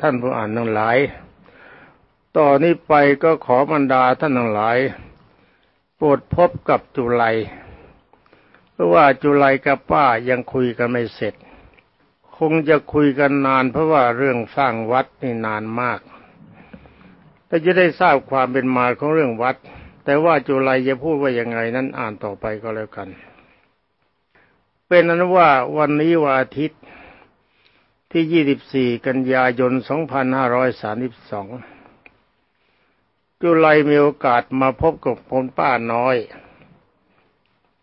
ท่านผู้อ่านทั้งหลาย ต่อนนี้ไปก็ขอบรรดาท่านทั้งหลาย โปรดพบกับจุไลเพราะว่าจุไลกับป้ายังคุยกันไม่เสร็จ คงจะคุยกันนานเพราะว่าเรื่องสร้างวัดนี่นานมากแต่จะได้ทราบความเป็นมาของเรื่องวัด แต่ว่าจุไลจะพูดว่ายังไงนั้นอ่านต่อไปก็แล้วกัน เป็นนั้นว่าวันนี้วันอาทิตย์ ที่ 24 กันยายน 2532 จุไลมีโอกาสมาพบกับผมป้าน้อย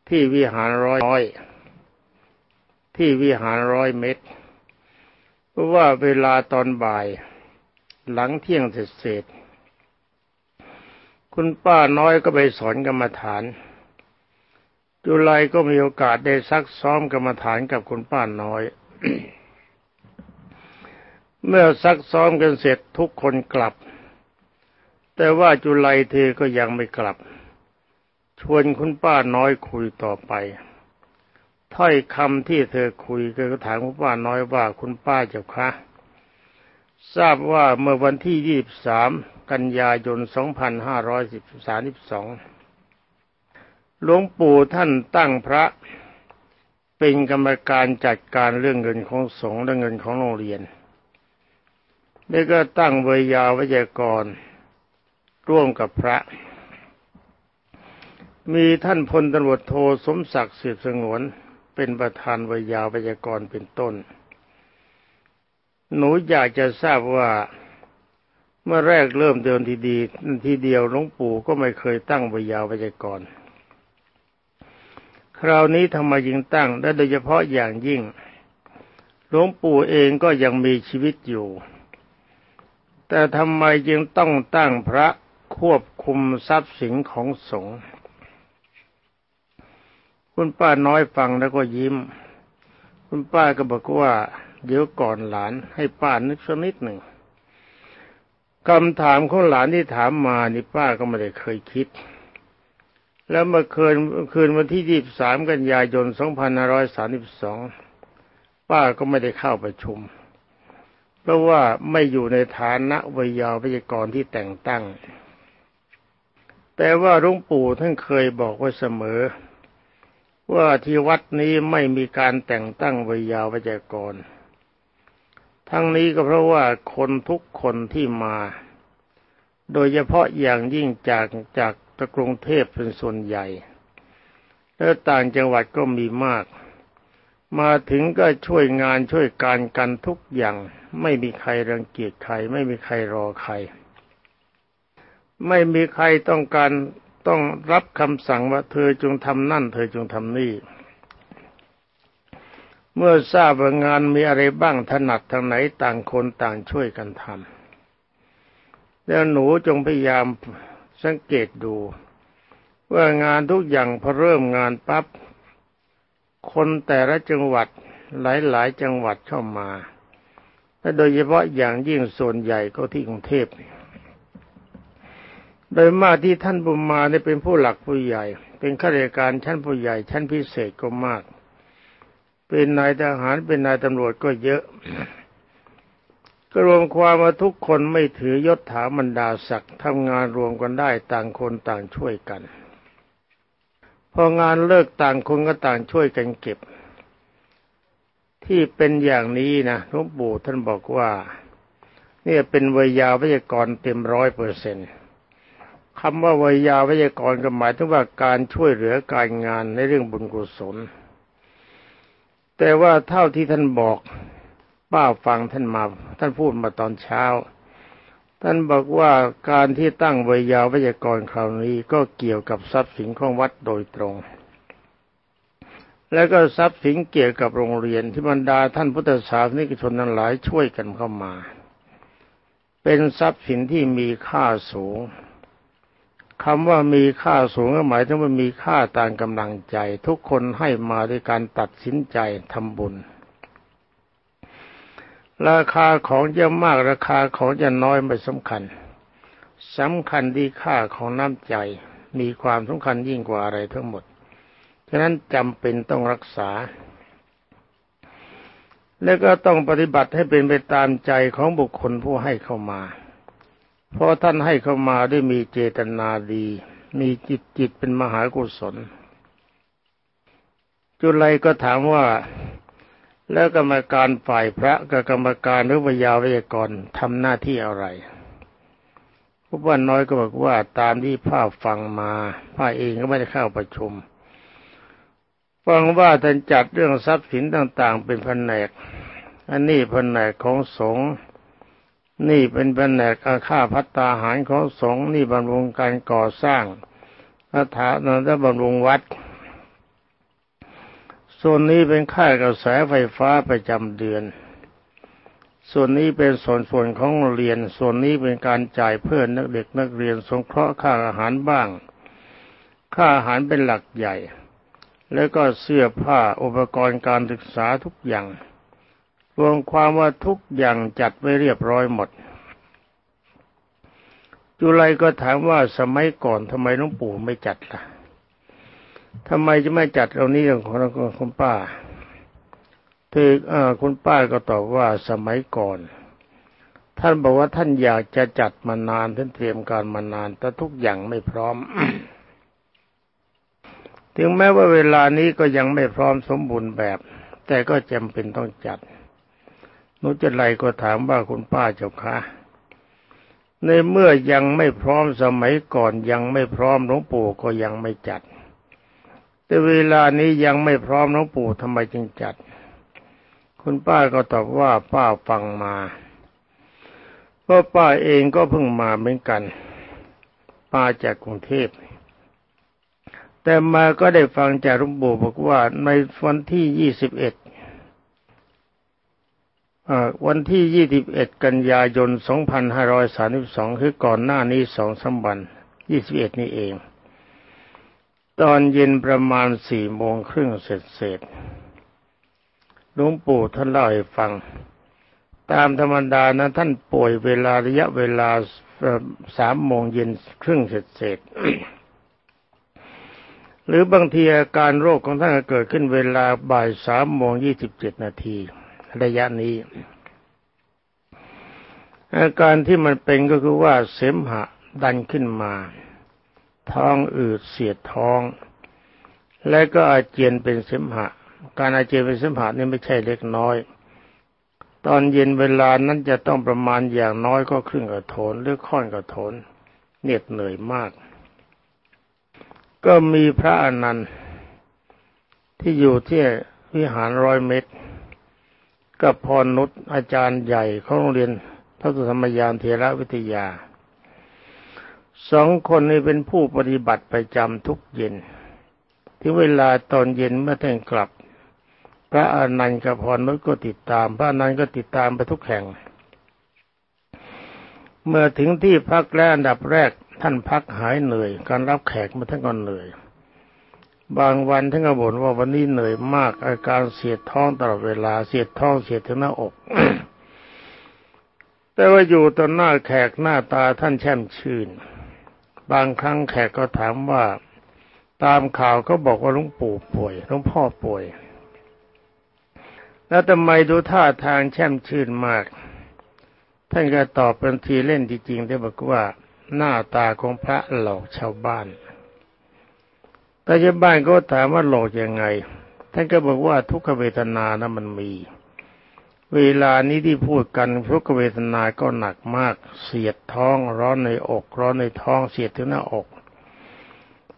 ที่วิหารร้อย ที่วิหารร้อยเมตรเพราะว่าเวลาตอนบ่าย หลังเที่ยงเสร็จเสร็จคุณป้าน้อยก็ไปสอนกรรมฐาน จุไลก็มีโอกาสได้ซักซ้อมกรรมฐานกับคุณป้าน้อย เมื่อซักซ้อมกันเสร็จทุกคนกลับ แต่ว่าจุไลเธอก็ยังไม่กลับ ชวนคุณป้าน้อยคุยต่อไป ถ้อยคำที่เธอคุยก็ถามคุณป้าน้อยว่าคุณป้าเจ้าคะทราบว่าเมื่อวันที่ 23 กันยายน 2532 หลวงปู่ท่านตั้งพระเป็นกรรมการจัดการเรื่องเงินของสงฆ์และเงินของโรงเรียน นี่ก็ตั้งเวยาวิจกรร่วมกับพระ มีท่านพลตำรวจโทสมศักดิ์สืบสงวน เป็นประธานวิยาวิจกรเป็นต้น หนูอยากจะทราบว่าเมื่อแรกเริ่มเดินทีดีทีเดียวหลวงปู่ก็ไม่เคยตั้งวิยาวิจกร คราวนี้ทำไมยิงตั้งและโดยเฉพาะอย่างยิ่งหลวงปู่เองก็ยังมีชีวิตอยู่ แต่ทำไมจึงต้องตั้งพระควบคุมทรัพย์สินของสงฆ์คุณป้าน้อยฟังแล้วก็ยิ้ม คุณป้าก็บอกว่า เดี๋ยวก่อนหลานให้ป้านึกสักนิดหนึ่งคำถามของหลานที่ถามมานี่ป้าก็ไม่ได้เคยคิด แล้วเมื่อคืนคืนวันที่ 23 กันยายน 2532 ป้าก็ไม่ได้เข้าประชุม เพราะว่าไม่อยู่ในฐานะวิยาวิจกรที่แต่งตั้ง แต่ว่าหลวงปู่ท่านเคยบอกไว้เสมอ ว่าที่วัดนี้ไม่มีการแต่งตั้งวิยาวิจกร ทั้งนี้ก็เพราะว่าคนทุกคนที่มา โดยเฉพาะอย่างยิ่งจากจากตะกรุงเทพเป็นส่วนใหญ่และต่างจังหวัดก็มีมาก มาถึงก็ช่วยงานช่วยการกันทุกอย่าง ไม่มีใครรังเกียจใคร ไม่มีใครรอใคร ไม่มีใครต้องการต้องรับคำสั่งว่าเธอจงทำนั่น เธอจงทำนี่ เมื่อทราบว่างานมีอะไรบ้างถนัดทางไหนต่างคนต่างช่วยกันทำแล้วหนูจงพยายามสังเกตดู ว่างานทุกอย่างพอเริ่มงานปั๊บ คนแต่ละจังหวัดหลายๆ จังหวัดเข้ามาและโดยเฉพาะอย่างยิ่งส่วนใหญ่ก็ที่กรุงเทพโดยมากที่ท่านบุญมาเนี่ยเป็นผู้หลักผู้ใหญ่ เป็นข้าราชการชั้นผู้ใหญ่ ชั้นพิเศษก็มาก เป็นนายทหารเป็นนายตำรวจก็เยอะ ก็รวมความว่าทุกคนไม่ถือยศถาบรรดาศักดิ์ทำงานรวมกันได้ต่างคนต่างช่วยกัน พองานเลิกต่างคนก็ต่างช่วยกันเก็บ ที่เป็นอย่างนี้นะหลวงปู่ท่านบอกว่าเนี่ยเป็นวิยาวิจกรเต็มร้อยเปอร์เซ็นต์คำว่าวิยาวิจกรก็หมายถึงว่าการช่วยเหลือการงานในเรื่องบุญกุศล แต่ว่าเท่าที่ท่านบอกป้าฟังท่านมา ท่านพูดมาตอนเช้า ท่านบอกว่าการที่ตั้งวิยาวิจกรคราวนี้ก็เกี่ยวกับทรัพย์สินของวัดโดยตรง แล้วก็ทรัพย์สินเกี่ยวกับโรงเรียนที่บรรดาท่านพุทธศาสนิกชนทั้งหลายช่วยกันเข้ามา เป็นทรัพย์สินที่มีค่าสูงคำว่ามีค่าสูงก็หมายถึงว่ามีค่าต่ามกำลังใจ ทุกคนให้มาด้วยการตัดสินใจทำบุญ ราคาของจะมากราคาของจะน้อยไม่สำคัญสำคัญที่ค่าของน้ำใจมีความสำคัญยิ่งกว่าอะไรทั้งหมด ฉะนั้นจำเป็นต้องรักษา แล้วก็ต้องปฏิบัติให้เป็นไปตามใจของบุคคลผู้ให้เข้ามา เพราะท่านให้เข้ามาได้มีเจตนาดี มีจิตจิตเป็นมหากุศล จุลัยก็ถามว่า แล้วกรรมการฝ่ายพระกับกรรมการหรือวิยาวิยากรทำหน้าที่อะไรผู้ว่าน้อยก็บอกว่าตามที่ผ้าฟังมาผ้าเองก็ไม่ได้เข้าประชุมฟังว่าท่านจัดเรื่องทรัพย์สินต่าง ๆ เป็นแผนก อันนี้แผนกของสงฆ์นี่เป็นแผนกอาค่าพัตตาหารของสงฆ์นี่บำรุงการก่อสร้างสถานและบำรุงวัด ส่วนนี้เป็นค่ากระแสไฟฟ้าประจำเดือน ส่วนนี้เป็นส่วนส่วนของเรียน ส่วนนี้เป็นการจ่ายเพื่อนนักเด็กนักเรียนสงเคราะห์ค่าอาหารบ้าง ค่าอาหารเป็นหลักใหญ่ แล้วก็เสื้อผ้าอุปกรณ์การศึกษาทุกอย่าง รวมความว่าทุกอย่างจัดไว้เรียบร้อยหมด จุไลก็ถามว่าสมัยก่อนทำไมหลวงปู่ไม่จัดล่ะ ทำไมจะไม่จัดเรานี้ของคุณป้าเธอคุณป้าก็ตอบว่าสมัยก่อน ท่านบอกว่าท่านอยากจะจัดมานานท่านเตรียมการมานาน แต่ทุกอย่างไม่พร้อม ถึงแม้ว่าเวลานี้ก็ยังไม่พร้อมสมบูรณ์แบบ แต่ก็จำเป็นต้องจัดนุจไรก็ถามว่าคุณป้าเจ้าคะในเมื่อยังไม่พร้อมสมัยก่อนยังไม่พร้อมหลวงปู่ก็ยังไม่จัด แต่เวลานี้ยังไม่พร้อมหลวงปู่ทำไมจึงจัด คุณป้าก็ตอบว่าป้าฟังมาเพราะป้าเองก็เพิ่งมาเหมือนกัน ป้าจากกรุงเทพแต่มาก็ได้ฟังจากหลวงปู่บอกว่าในวันที่ยี่สิบเอ็ดวันที่ยี่สิบเอ็ดกันยายนสองพันห้าร้อยสามิบสองคือก่อนหน้านี้สองสามวันยี่สิบเอ็ดนี่เอง ตอนเย็นประมาณสี่โมงครึ่งเสร็จเสร็จหลวงปู่ท่านเล่าให้ฟัง ตามธรรมดานะท่านป่วยเวลาระยะเวลาสามโมงเย็นครึ่งเสร็จเสร็จหรือบางทีอาการโรคของท่านเกิดขึ้นเวลาบ่ายสามโมงยี่สิบเจ็ดนาทีระยะนี้ อาการที่มันเป็นก็คือว่าเสมหะดันขึ้นมา ท้องอืดเสียดท้อง และก็อาเจียนเป็นเสมหะ การอาเจียนเป็นเสมผัสนี่ไม่ใช่เล็กน้อย ตอนเย็นเวลานั้นจะต้องประมาณอย่างน้อยก็ครึ่งกระโถนหรือค่อนกระโถนเหน็ดเหนื่อยมาก ก็มีพระอนันต์ที่อยู่ที่วิหารร้อยเมตรกับพรนุชอาจารย์ใหญ่ของโรงเรียนพระสุธรรมยานเทระวิทยา สองคนนี้เป็นผู้ปฏิบัติประจำทุกเย็น ที่เวลาตอนเย็นเมื่อท่านกลับ พระอนันต์กับพรนุชก็ติดตาม พระอนันต์ก็ติดตามไปทุกแห่ง เมื่อถึงที่พักแรกอันดับแรกท่านพักหายเหนื่อย การรับแขกมาท่านก็เหนื่อย บางวันท่านก็บ่นว่าวันนี้เหนื่อยมาก อาการเสียดท้องตลอดเวลาเสียดท้องเสียดถึงหน้าอก แต่ว่าอยู่ต่อหน้าแขกหน้าตาท่านแช่มชื่น บางครั้งแขกก็ถามว่าตามข่าวเขาบอกว่าหลวงปู่ป่วยหลวงพ่อป่วย แล้วทำไมดูท่าทางแช่มชื่นมาก ท่านก็ตอบเป็นทีเล่นจริงๆได้บอกว่าหน้าตาของพระหลอกชาวบ้านแต่ชาวบ้านก็ถามว่าหลอกยังไง ท่านก็บอกว่าทุกขเวทนานะมันมี เวลานี้ที่พูดกันทุกขเวทนาก็หนักมาก เสียดท้องร้อนในอก ร้อนในท้องเสียดถึงหน้าอก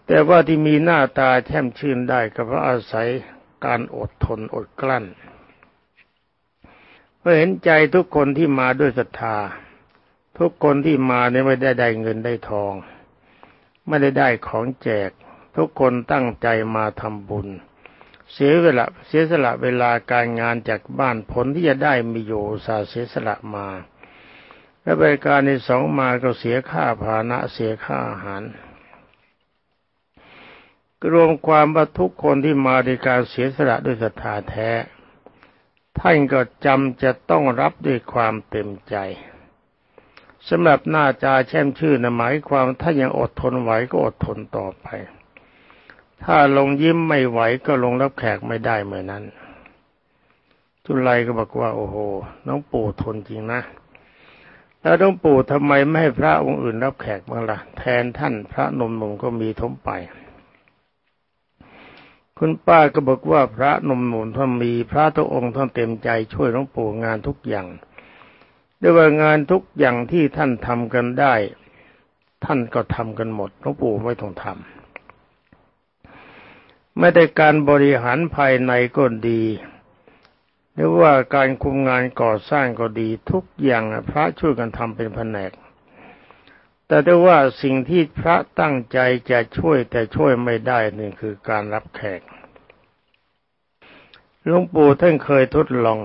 แต่ว่าที่มีหน้าตาแช่มชื่นได้ก็เพราะอาศัยการอดทนอดกลั้นเพราะเห็นใจทุกคนที่มาด้วยศรัทธา ทุกคนที่มาเนี่ยไม่ได้ได้เงินได้ทอง ไม่ได้ได้ของแจก ทุกคนตั้งใจมาทำบุญ เสียเวลาเสียสละเวลาการงานจากบ้านผลที่จะได้มีอยู่สาเสียสละมา และบริการในสองมาก็เสียค่าภาณะเสียค่าอาหารรวมความว่าทุกคนที่มาในการเสียสละด้วยศรัทธาแท้ ท่านก็จำจะต้องรับด้วยความเต็มใจสำหรับหน้าจาแช่มชื่นหมายความถ้ายังอดทนไหวก็อดทนต่อไป ถ้าลงยิ้มไม่ไหวก็ลงรับแขกไม่ได้เหมือนนั้น จุลัยก็บอกว่า โอ้โห น้องปู่ทนจริงนะ แล้วน้องปู่ทำไมไม่ให้พระองค์อื่นรับแขกบ้างล่ะ แทนท่านพระนมนมก็มีทมไป คุณป้าก็บอกว่าพระนมนมท่านมีพระทุกองค์ท่านเต็มใจช่วยน้องปู่งานทุกอย่างด้วยว่างานทุกอย่างที่ท่านทำกันได้ ท่านก็ทำกันหมดน้องปู่ไม่ต้องทำ ไม่ได้การบริหารภายในก็ดี หรือว่าการคุมงานก่อสร้างก็ดีทุกอย่างพระช่วยกันทำเป็นแผนก แต่ได้ว่าสิ่งที่พระตั้งใจจะช่วยแต่ช่วยไม่ได้หนึ่งคือการรับแขกหลวงปู่ท่านเคยทดลอง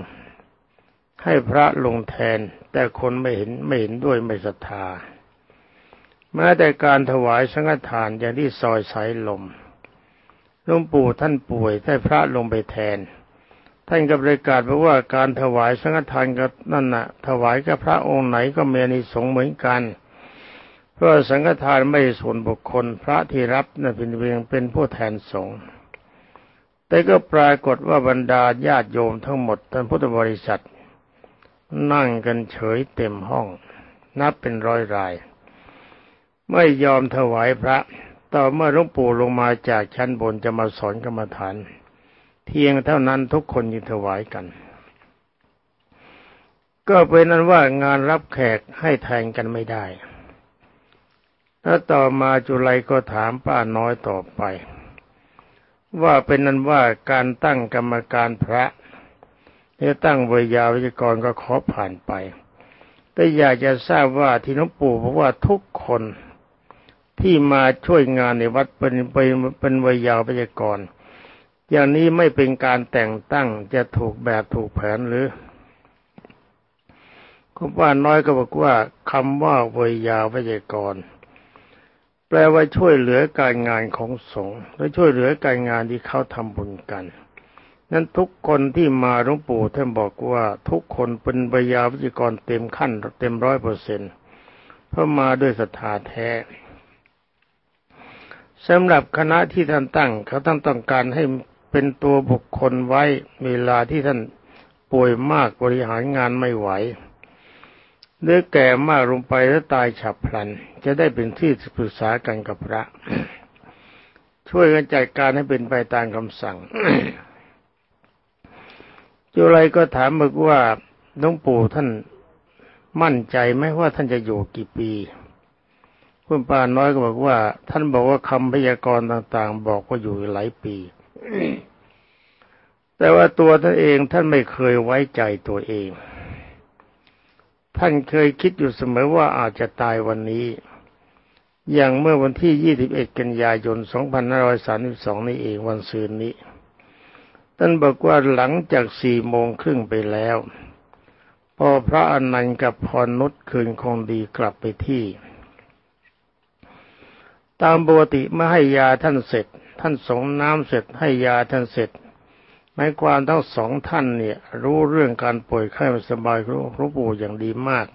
ให้พระลงแทน แต่คนไม่เห็นไม่เห็นด้วยไม่ศรัทธาแม้แต่การถวายสังฆทานอย่างที่ซอยสายลม หลวงปู่ท่านป่วยให้พระลงไปแทน ท่านก็ประกาศบอกว่าการถวายสังฆทานกับนั่นน่ะ ถวายกับพระองค์ไหนก็มีอานิสงส์เหมือนกัน เพราะสังฆทานไม่ส่วนบุคคลพระที่รับนั่นเป็นเพียงเป็นผู้แทนสงฆ์แต่ก็ปรากฏว่าบรรดาญาติโยมทั้งหมดท่านพุทธบริษัท นั่งกันเฉยเต็มห้อง นับเป็นร้อยราย ไม่ยอมถวายพระ ต่อเมื่อหลวงปู่ลงมาจากชั้นบนจะมาสอนกรรมฐาน เพียงเท่านั้นทุกคนยินถวายกัน ก็เป็นนั้นว่างานรับแขกให้แทนกันไม่ได้แล้วต่อมาจุลัยก็ถามป้าน้อยต่อไป ว่าเป็นนั้นว่าการตั้งกรรมการพระเนี่ยตั้งวยาวิจกรก็ขอผ่านไป แต่อยากจะทราบว่าที่หลวงปู่บอกว่าทุกคน ที่มาช่วยงานในวัดเป็นเป็นเป็นวยาวิจกรอย่างนี้ไม่เป็นการแต่งตั้งจะถูกแบบถูกแผนหรือคุณป้าน้อยก็บอกว่าคำว่าวยาวิจกรแปลว่าช่วยเหลือการงานของสงฆ์และช่วยเหลือการงานที่เขาทำบุญกัน นั้นทุกคนที่มาหลวงปู่ท่านบอกว่าทุกคนเป็นบยาวิจกรเต็มขั้นเต็มร้อยเปอร์เซ็นต์เพราะมาด้วยศรัทธาแท้ สำหรับคณะที่ท่านตั้ง เขาตั้งต้องการให้เป็นตัวบุคคลไว้เวลาที่ท่านป่วยมากบริหารงานไม่ไหวหรือแก่มากลงไปแล้วตายฉับพลัน จะได้เป็นที่ปรึกษากันกับพระ ช่วยกันจัดการให้เป็นไปตามคำสั่งจุไรก็ถามบอกว่าหลวงปู่ท่านมั่นใจไหมว่าท่านจะอยู่กี่ปี คุณป้าน้อยก็บอกว่า ท่านบอกว่าคำพยากรณ์ต่าง ๆ บอกว่าอยู่หลายปี แต่ว่าตัวท่านเองท่านไม่เคยไว้ใจตัวเอง ท่านเคยคิดอยู่เสมอว่าอาจจะตายวันนี้ อย่างเมื่อวันที่ 21 กันยายน 2532 นี้เองวันซืนนี้ ท่านบอกว่าหลังจากสี่โมงครึ่งไปแล้ว พอพระอนันต์กับพรนุชคืนคงดีกลับไปที่ ตามปกติเมื่อให้ยาท่านเสร็จ ท่านสงน้ำเสร็จให้ยาท่านเสร็จหมายความทั้งสองท่านเนี่ย รู้เรื่องการป่วยไข้ไม่สบายของหลวงปู่อย่างดีมาก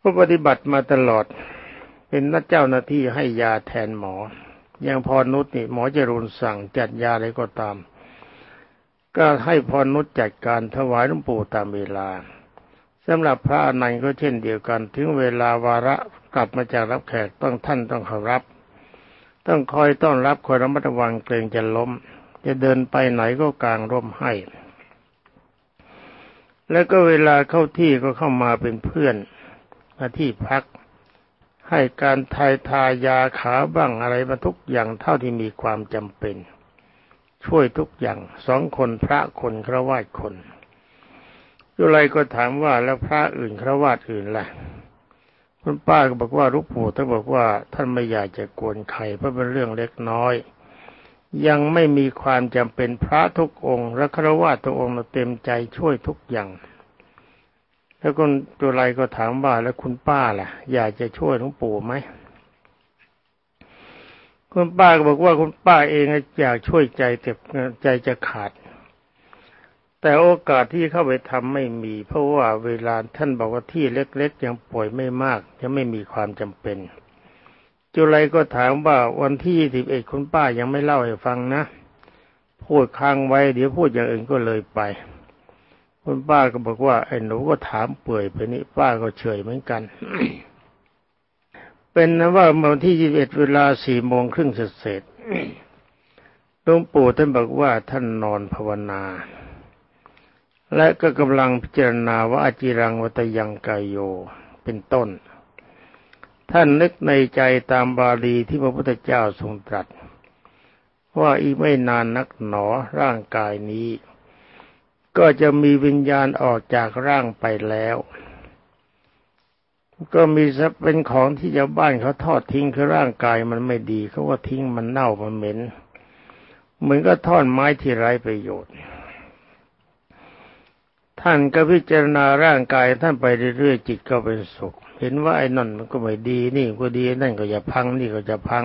ก็ปฏิบัติมาตลอด เป็นนักเจ้าหน้าที่ให้ยาแทนหมอ อย่างพรนุชนี่หมอจรุนสั่งจัดยาอะไรก็ตาม ก็ให้พรนุชจัดการถวายหลวงปู่ตามเวลาสำหรับพระอนันต์ก็เช่นเดียวกัน ถึงเวลาวาระ กลับมาจากรับแขกต้องท่านต้องเคารพต้องคอยต้อนรับคอยระมัดระวังเกรงจะล้ม จะเดินไปไหนก็กางร่มให้ แล้วก็เวลาเข้าที่ก็เข้ามาเป็นเพื่อนมาที่พัก ให้การทายทายาขาบ้างอะไรมาทุกอย่างเท่าที่มีความจำเป็น ช่วยทุกอย่างสองคนพระคนครวาดคนยุไรก็ถามว่าแล้วพระอื่นครวาดอื่นล่ะ คุณป้าก็บอกว่าลูกปู่ท่านบอกว่าท่านไม่อยากจะกวนใครเพราะเป็นเรื่องเล็กน้อย ยังไม่มีความจำเป็นพระทุกองค์และครวาสทุกองค์เต็มใจช่วยทุกอย่าง แล้วคุณจุไรก็ถามว่าแล้วคุณป้าล่ะ อยากจะช่วยหลวงปู่ไหมคุณป้าก็บอกว่าคุณป้าเองอยากช่วยใจแต่ใจจะขาด แต่โอกาสที่เข้าไปทำไม่มี เพราะว่าเวลาท่านบอกว่าที่เล็ก ๆ ยังป่วยไม่มาก ยังไม่มีความจำเป็น จุไรก็ถามว่าวันที่ยี่สิบเอ็ดคุณป้ายังไม่เล่าให้ฟังนะ พูดค้างไว้เดี๋ยวพูดอย่างอื่นก็เลยไป คุณป้าก็บอกว่าไอ้หนูก็ถามเปื่อยไปนี่ป้าก็เฉยเหมือนกัน เป็นนะว่าวันที่ยี่สิบเอ็ดเวลาสี่โมงครึ่งเสร็จหลวงปู่ท่านบอกว่าท่านนอนภาวนา และก็กำลังพิจารณาว่าอาจิรังวัตยังกายโยเป็นต้น ท่านนึกในใจตามบาลีที่พระพุทธเจ้าทรงตรัส ว่าอีกไม่นานนักหนอร่างกายนี้ ก็จะมีวิญญาณออกจากร่างไปแล้ว ก็มีสักเป็นของที่ชาวบ้านเขาทอดทิ้งคือร่างกายมันไม่ดีเขาว่าทิ้งมันเน่ามันเหม็นเหมือนก็ท่อนไม้ที่ไร้ประโยชน์ ท่านก็พิจารณาร่างกายท่านไปเรื่อยๆจิตก็เป็นสุข เห็นว่าไอ้นั่นมันก็ไม่ดีนี่ก็ดีนั่นก็จะพังนี่ก็จะพัง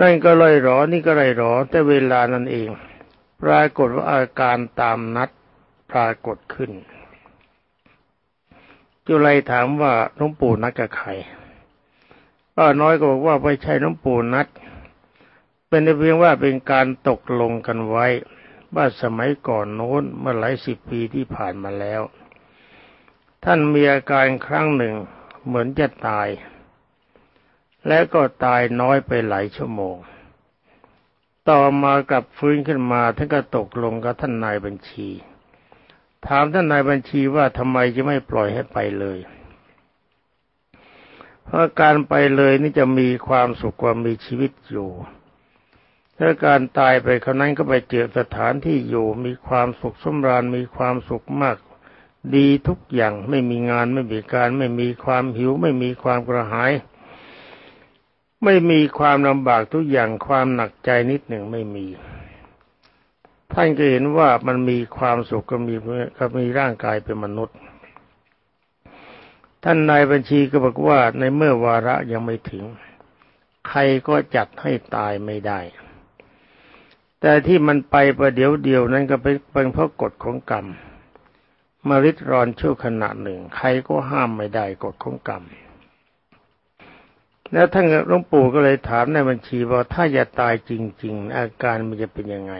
นั่นก็ลอยหรอนี่ก็ลอยหรอ แต่เวลานั้นเอง ปรากฏว่าอาการตามนัดปรากฏขึ้น จุไรถามว่าหลวงปู่นัดกับใครป้าน้อยก็บอกว่าไม่ใช่หลวงปู่นัดเป็นเพียงว่าเป็นการตกลงกันไว้ ว่าสมัยก่อนโน้นเมื่อหลายสิบปีที่ผ่านมาแล้ว ท่านมีอาการครั้งหนึ่งเหมือนจะตาย และก็ตายน้อยไปหลายชั่วโมง ต่อมากับฟื้นขึ้นมาท่านก็ตกลงกับท่านนายบัญชี ถามท่านนายบัญชีว่าทำไมจะไม่ปล่อยให้ไปเลย เพราะการไปเลยนี่จะมีความสุขกว่ามีชีวิตอยู่ ถ้าการตายไปคนนั้นก็ไปเจอสถานที่อยู่มีความสุขสมราญมีความสุขมาก ดีทุกอย่างไม่มีงานไม่มีการ ไม่มีความหิว ไม่มีความกระหาย ไม่มีความลำบากทุกอย่างความหนักใจนิดหนึ่งไม่มี ท่านก็เห็นว่ามันมีความสุขก็มีก็มีร่างกายเป็นมนุษย์ ท่านนายบัญชีก็บอกว่าในเมื่อวาระยังไม่ถึง ใครก็จัดให้ตายไม่ได้ แต่ที่มันไปประเดี๋ยวเดียวนั้นก็เป็นเพราะกฎของกรรมมาริดรอนชั่วขณะหนึ่ง ใครก็ห้ามไม่ได้กฎของกรรม แล้วท่านหลวงปู่ก็เลยถามในบัญชีว่าถ้าจะตายจริง ๆ อาการมันจะเป็นยังไง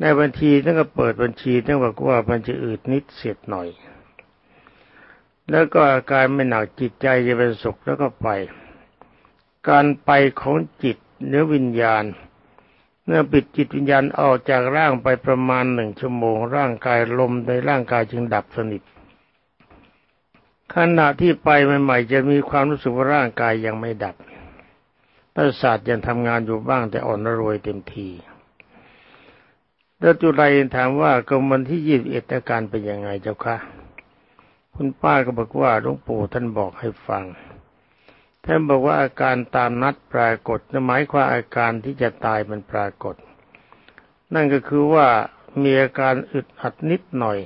ในบัญชีท่านก็เปิดบัญชีท่านบอกว่ามันจะอืดนิดเสียดหน่อย แล้วก็อาการไม่หนักจิตใจจะเป็นสุขแล้วก็ไป การไปของจิตเนื้อวิญญาณ เมื่อปิดจิตวิญญาณออกจากร่างไปประมาณหนึ่งชั่วโมง ร่างกายลมในร่างกายจึงดับสนิทขณะที่ไปใหม่ๆจะมีความรู้สึกว่าร่างกายยังไม่ดับประสาทยังทำงานอยู่บ้างแต่อ่อนรวยเต็มทีแล้วจุไรถามว่ากรมวันที่ยี่สิบเอ็ดอาการเป็นยังไงเจ้าคะคุณป้าก็บอกว่าหลวงปู่ท่านบอกให้ฟัง ท่านบอกว่าอาการตามนัดปรากฏหมายความอาการที่จะตายมันปรากฏ นั่นก็คือว่ามีอาการอึดอัดนิดหน่อย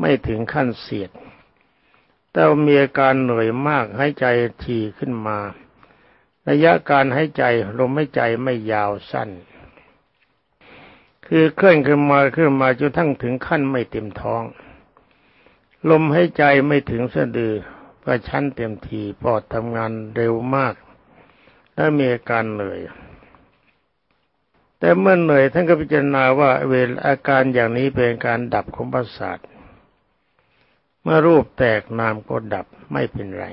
ไม่ถึงขั้นเสียด แต่มีอาการเหนื่อยมากหายใจที่ขึ้นมา ระยะการหายใจลมหายใจไม่ยาวสั้น คือเคลื่อนขึ้นมาขึ้นมาจนทั้งถึงขั้นไม่เต็มท้อง ลมหายใจไม่ถึงสะดือ ก็ชั้นเต็มทีปอดทำงานเร็วมาก และมีอาการเหนื่อย แต่เมื่อเหนื่อยท่านก็พิจารณาว่าเวลอาการอย่างนี้เป็นการดับของประสาทเมื่อรูปแตกนามก็ดับไม่เป็นไร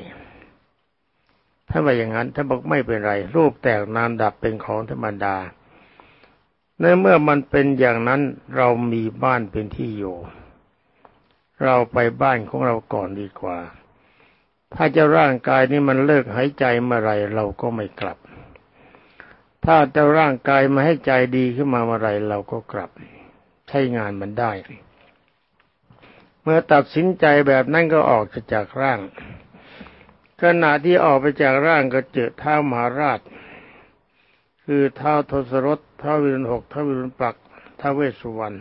ถ้าว่าอย่างนั้นถ้าบอกไม่เป็นไร รูปแตกนามดับเป็นของธรรมดาในเมื่อมันเป็นอย่างนั้นเรามีบ้านเป็นที่อยู่ เราไปบ้านของเราก่อนดีกว่า ถ้าจะร่างกายนี้มันเลิกหายใจเมื่อไรเราก็ไม่กลับ ถ้าจะร่างกายมาให้ใจดีขึ้นมาเมื่อไรเราก็กลับ ใช้งานมันได้ เมื่อตัดสินใจแบบนั้นก็ออกจากร่าง ขณะที่ออกไปจากร่างก็เจอเท้ามหาราช คือเท้าทศรถเท้าวิรุณหกเท้าวิรุณปักเท้าเวสสุวรรณ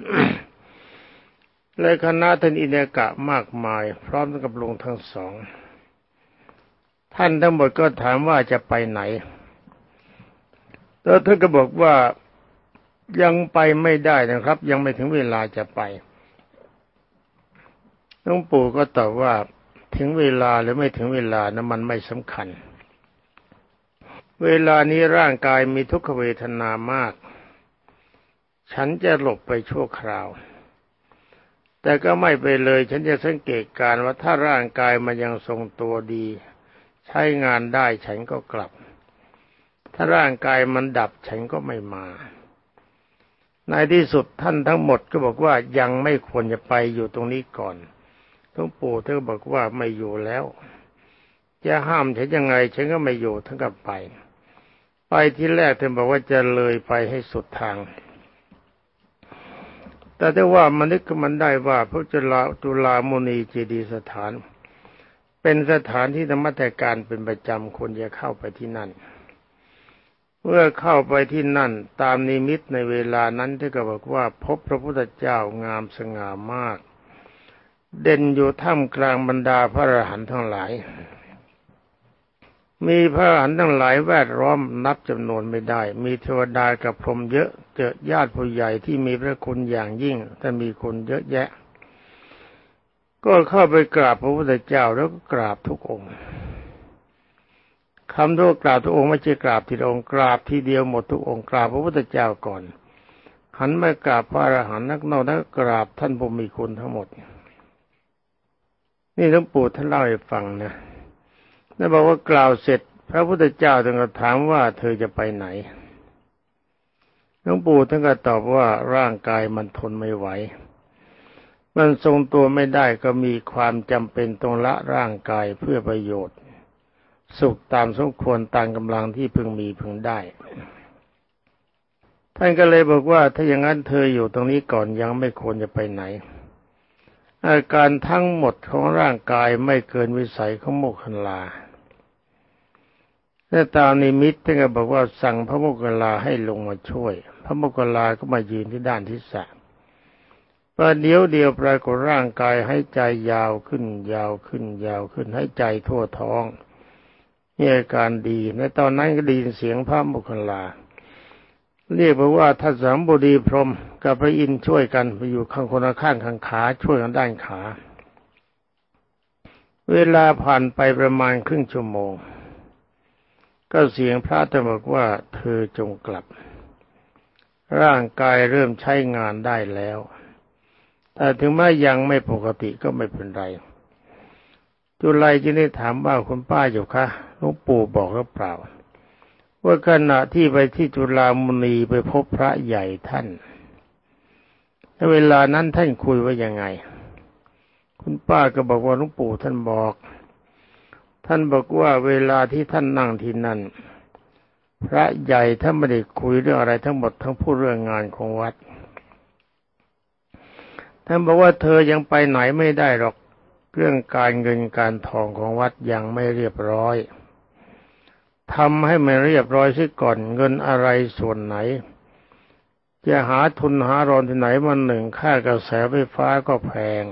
และคณะท่านอินเกะมากมาย พร้อมกับลงทั้งสอง ท่านทั้งหมดก็ถามว่าจะไปไหน แล้วท่านก็บอกว่ายังไปไม่ได้นะครับ ยังไม่ถึงเวลาจะไปหลวงปู่ก็ตอบว่าถึงเวลาหรือไม่ถึงเวลานะั้นมันไม่สำคัญ เวลานี้ร่างกายมีทุกขเวทนามาก ฉันจะหลบไปชั่วคราว แต่ก็ไม่ไปเลย ฉันจะสังเกตการว่าถ้าร่างกายมันยังทรงตัวดี ใช้งานได้ฉันก็กลับ ถ้าร่างกายมันดับฉันก็ไม่มาในที่สุดท่านทั้งหมดก็บอกว่ายังไม่ควรจะไปอยู่ตรงนี้ก่อนหลวงปู่เธอบอกว่าไม่อยู่แล้ว จะห้ามฉันยังไงฉันก็ไม่อยู่ทั้งกับไป ไปที่แรกเธอบอกว่าจะเลยไปให้สุดทาง แต่ได้ว่ามันนึกมันได้ว่าพระจุลาจุลามุนีเจดีสถาน เป็นสถานที่ธรรมแต่การเป็นประจำคนจะเข้าไปที่นั่น เมื่อเข้าไปที่นั่น ตามนิมิตในเวลานั้นที่ก็บอกว่า พบพระพุทธเจ้างามสง่ามาก เด่นอยู่ท่ามกลางบรรดาพระอรหันต์ทั้งหลาย มีพระอรหันต์ทั้งหลายแวดล้อมนับจำนวนไม่ได้ มีเทวดากับพรหมเยอะเจอญาติผู้ใหญ่ที่มีพระคุณอย่างยิ่งแต่มีคนเยอะแยะ ก็เข้าไปกราบพระพุทธเจ้าแล้วก็กราบทุกองค์คำที่กราบทุกองค์ไม่ใช่กราบทีละองค์กราบทีเดียวหมดทุกองค์กราบพระพุทธเจ้าก่อนหันมากราบพระอรหันต์นักนอกนักกราบท่านผู้มีคุณทั้งหมด นี่หลวงปู่ท่านเล่าให้ฟังนะแล้วบอกว่ากล่าวเสร็จ พระพุทธเจ้าจึงก็ถามว่า เธอจะไปไหนหลวงปู่ท่านก็ตอบว่าร่างกายมันทนไม่ไหว มันทรงตัวไม่ได้ก็มีความจำเป็นต้องละร่างกายเพื่อประโยชน์ สุขตามสมควรตามกำลังที่พึงมีพึงได้ ท่านก็เลยบอกว่าถ้าอย่างนั้นเธออยู่ตรงนี้ก่อนยังไม่ควรจะไปไหน อาการทั้งหมดของร่างกายไม่เกินวิสัยของโมกขันลาและตามนิมิตท่านก็บอกว่าสั่งพระโมกขันลาให้ลงมาช่วย พระโมกขันลาก็มายืนที่ด้านที่สาม ประเดี๋ยวเดียวปรากฏร่างกายให้ใจยาวขึ้น ยาวขึ้น ยาวขึ้นให้ใจทั่วท้องนี่อาการดีในตอนนั้นก็ดีเสียงพระโมกขันลา เรียกว่าท่านสามบดีพรมกับพระอินทร์ช่วยกันไปอยู่ข้างคนละข้างข้างขาช่วยกันด้านขา เวลาผ่านไปประมาณครึ่งชั่วโมง ก็เสียงพระจะบอกว่าเธอจงกลับ ร่างกายเริ่มใช้งานได้แล้ว ถึงแม้ยังไม่ปกติก็ไม่เป็นไรจุลัยจึงได้ถามว่าคุณป้าอยู่คะหลวงปู่บอกหรือเปล่า ว่าขณะที่ไปที่จุฬามุนีไปพบพระใหญ่ท่านเวลานั้นท่านคุยว่ายังไง คุณป้าก็บอกว่าหลวงปู่ท่านบอก ท่านบอกว่าเวลาที่ท่านนั่งที่นั่น พระใหญ่ท่านไม่ได้คุยเรื่องอะไรทั้งหมดทั้งพูดเรื่องงานของวัด ท่านบอกว่าเธอยังไปไหนไม่ได้หรอกเรื่องการเงินการทองของวัดยังไม่เรียบร้อยทำให้มันเรียบร้อยซิก่อนเงินอะไรส่วนไหน จะหาทุนหารอนที่ไหนมันหนึ่งค่ากระแสไฟฟ้าก็แพง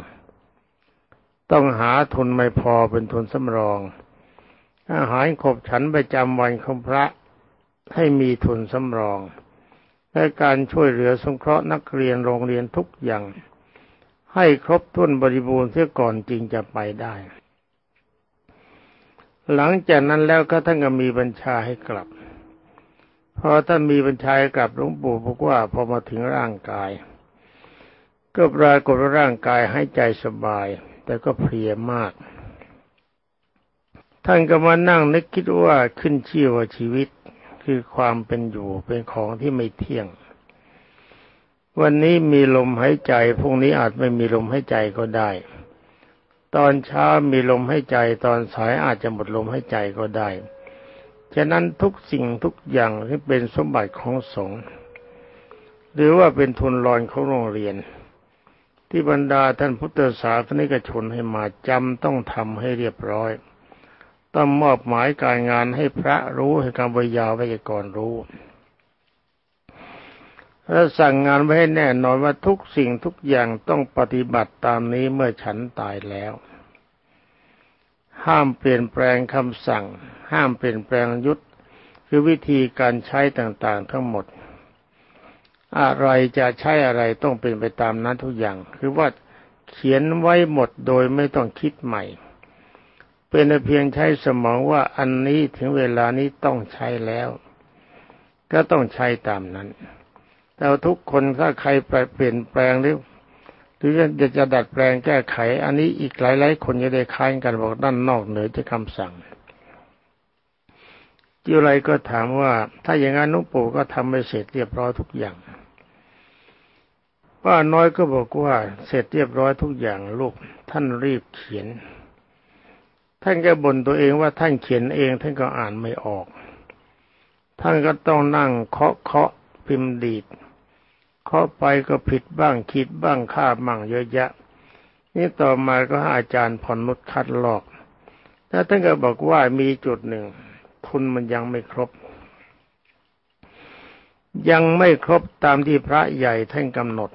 ต้องหาทุนไม่พอเป็นทุนสำรอง อาหารขบฉันประจำวันของพระให้มีทุนสำรองและการช่วยเหลือสงเคราะห์นักเรียนโรงเรียนทุกอย่าง ให้ครบถ้วนบริบูรณ์เสียก่อนจริงจะไปได้ หลังจากนั้นแล้วก็ท่านก็มีบัญชาให้กลับพอท่านมีบัญชาให้กลับหลวงปู่บอกว่าพอมาถึงร่างกาย ก็ปรากฏว่าร่างกายให้ใจสบาย แต่ก็เพลียมาก ท่านก็มานั่งนึกคิดว่าขึ้นชื่อว่าชีวิตคือความเป็นอยู่เป็นของที่ไม่เที่ยง วันนี้มีลมหายใจ พรุ่งนี้อาจไม่มีลมหายใจก็ได้ ตอนเช้ามีลมให้ใจ ตอนสายอาจจะหมดลมให้ใจก็ได้ ฉะนั้นทุกสิ่งทุกอย่างที่เป็นสมบัติของสงฆ์หรือว่าเป็นทุนรอนของโรงเรียน ที่บรรดาท่านพุทธศาสนิกชนให้มาจำต้องทำให้เรียบร้อยต้องมอบหมายการงานให้พระรู้ให้การวิยาวิกรรู้ และสั่งงานไว้ให้แน่นอนว่าทุกสิ่งทุกอย่างต้องปฏิบัติตามนี้เมื่อฉันตายแล้ว ห้ามเปลี่ยนแปลงคำสั่ง ห้ามเปลี่ยนแปลงยุทธคือวิธีการใช้ต่างๆทั้งหมด อะไรจะใช้อะไรต้องเป็นไปตามนั้นทุกอย่าง คือว่าเขียนไว้หมดโดยไม่ต้องคิดใหม่ เป็นเพียงใช้สมองว่าอันนี้ถึงเวลานี้ต้องใช้แล้ว ก็ต้องใช้ตามนั้น แต่ทุกคนถ้าใครเปลี่ยนแปลงหรือหรือจะจะดัดแปลงแก้ไข อันนี้อีกหลายๆคนจะได้ค้านกันบอกด้านนอกเหนือจะคำสั่งจิไรก็ถามว่า ถ้าอย่างนั้นนุปู่ก็ทำไปเสร็จเรียบร้อยทุกอย่างป้าน้อยก็บอกว่าเสร็จเรียบร้อยทุกอย่างลูก ท่านรีบเขียน ท่านก็บ่นตัวเองว่าท่านเขียนเอง ท่านก็อ่านไม่ออก ท่านก็ต้องนั่งเคาะเคาะพิมพ์ดีด เคาะไปก็ผิดบ้างคิดบ้างค่าบ้างเยอะแยะ นี่ต่อมาก็อาจารย์ผ่อนนุชคัดลอกแล้วท่านก็บอกว่ามีจุดหนึ่ง ทุนมันยังไม่ครบ ยังไม่ครบตามที่พระใหญ่ท่านกำหนด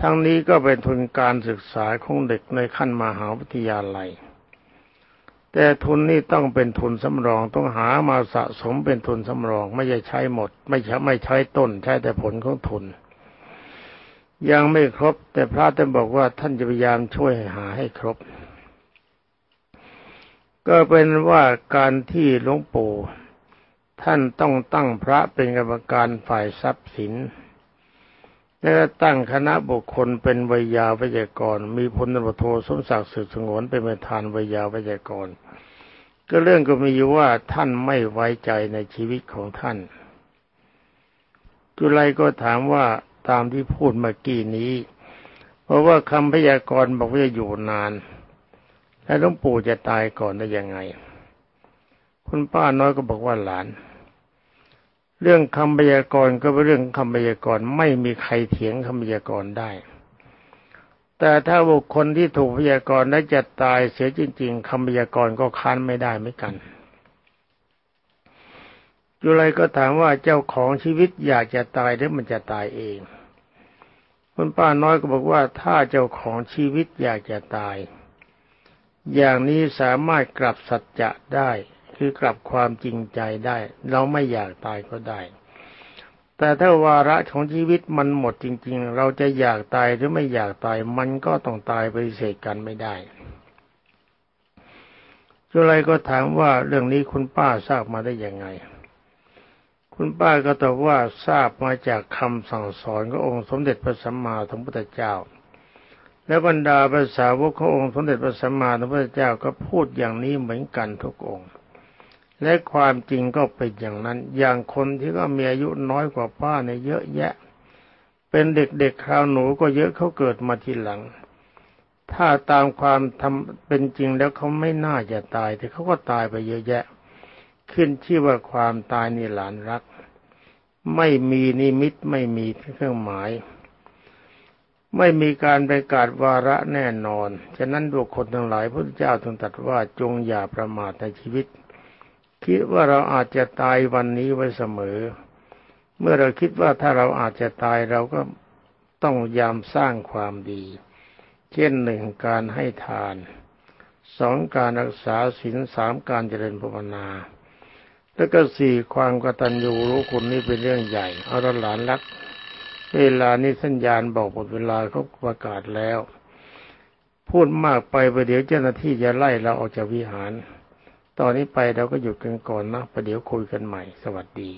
ทั้งนี้ก็เป็นทุนการศึกษาของเด็กในขั้นมหาวิทยาลัย แต่ทุนนี้ต้องเป็นทุนสำรองต้องหามาสะสมเป็นทุนสำรอง ไม่ใช่ใช้หมด ไม่ใช่ไม่ใช้ต้น ใช้แต่ผลของทุน ยังไม่ครบ แต่พระท่านบอกว่าท่านจะพยายามช่วยหาให้ครบ ก็เป็นว่าการที่หลวงปู่ท่านต้องตั้งพระเป็นกรรมการฝ่ายทรัพย์สิน และตั้งคณะบุคคลเป็นวิยาวิจกร มีพลตำรวจโทสมศักดิ์สืบสงวนเป็นประธานวิยาวิจกร ก็เรื่องก็มีอยู่ว่าท่านไม่ไว้ใจในชีวิตของท่าน จุไลก็ถามว่าตามที่พูดเมื่อกี้นี้ เพราะว่าคำพยากรณ์บอกว่าจะอยู่นาน และหลวงปู่จะตายก่อนได้ยังไง คุณป้าน้อยก็บอกว่าหลาน เรื่องคำพยากรณ์ก็เป็นเรื่องคำพยากรณ์ไม่มีใครเถียงคำพยากรณ์ได้ แต่ถ้าบุคคลที่ถูกพยากรณ์และจะตายเสียจริง ๆคำพยากรณ์ก็ค้านไม่ได้เหมือนกันจุไรก็ถามว่าเจ้าของชีวิตอยากจะตายหรือมันจะตายเอง คุณป้าน้อยก็บอกว่าถ้าเจ้าของชีวิตอยากจะตาย อย่างนี้สามารถกลับสัจจะได้ คือกลับความจริงใจได้ เราไม่อยากตายก็ได้ แต่ถ้าวาระของชีวิตมันหมดจริง ๆ เราจะอยากตายหรือไม่อยากตายมันก็ต้องตายปฏิเสธกันไม่ได้จุไรก็ถามว่าเรื่องนี้คุณป้าทราบมาได้ยังไง คุณป้าก็ตอบว่าทราบมาจากคำสั่งสอนขององค์สมเด็จพระสัมมาสัมพุทธเจ้า และบรรดาภาษาวกขององค์สมเด็จพระสัมมาสัมพุทธเจ้าก็พูดอย่างนี้เหมือนกันทุกองค์ และความจริงก็เป็นอย่างนั้น อย่างคนที่ก็มีอายุน้อยกว่าป้าเนี่ยเยอะแยะ เป็นเด็กๆคราวหนูก็เยอะเขาเกิดมาทีหลัง ถ้าตามความทำเป็นจริงแล้วเขาไม่น่าจะตาย แต่เขาก็ตายไปเยอะแยะ ขึ้นชื่อว่าความตายนี่หลานรัก ไม่มีนิมิตไม่มีเครื่องหมาย ไม่มีการประกาศวาระแน่นอน ฉะนั้นบุคคลทั้งหลายพระพุทธเจ้าทรงตรัสว่าจงอย่าประมาทในชีวิต คิดว่าเราอาจจะตายวันนี้ไว้เสมอ เมื่อเราคิดว่าถ้าเราอาจจะตายเราก็ต้องยามสร้างความดี เช่นหนึ่งการให้ทานสองการรักษาศีลสามการเจริญภาวนา แล้วก็สี่ความกตัญญูรู้คุณนี่เป็นเรื่องใหญ่ เอาละหลานรัก เวลานี้สัญญาณบอกหมดเวลาเขาประกาศแล้ว พูดมากไปประเดี๋ยวเจ้าหน้าที่จะไล่เราออกจากวิหาร ตอนนี้ไปเราก็หยุดกันก่อนนะประเดี๋ยวคุยกันใหม่ สวัสดี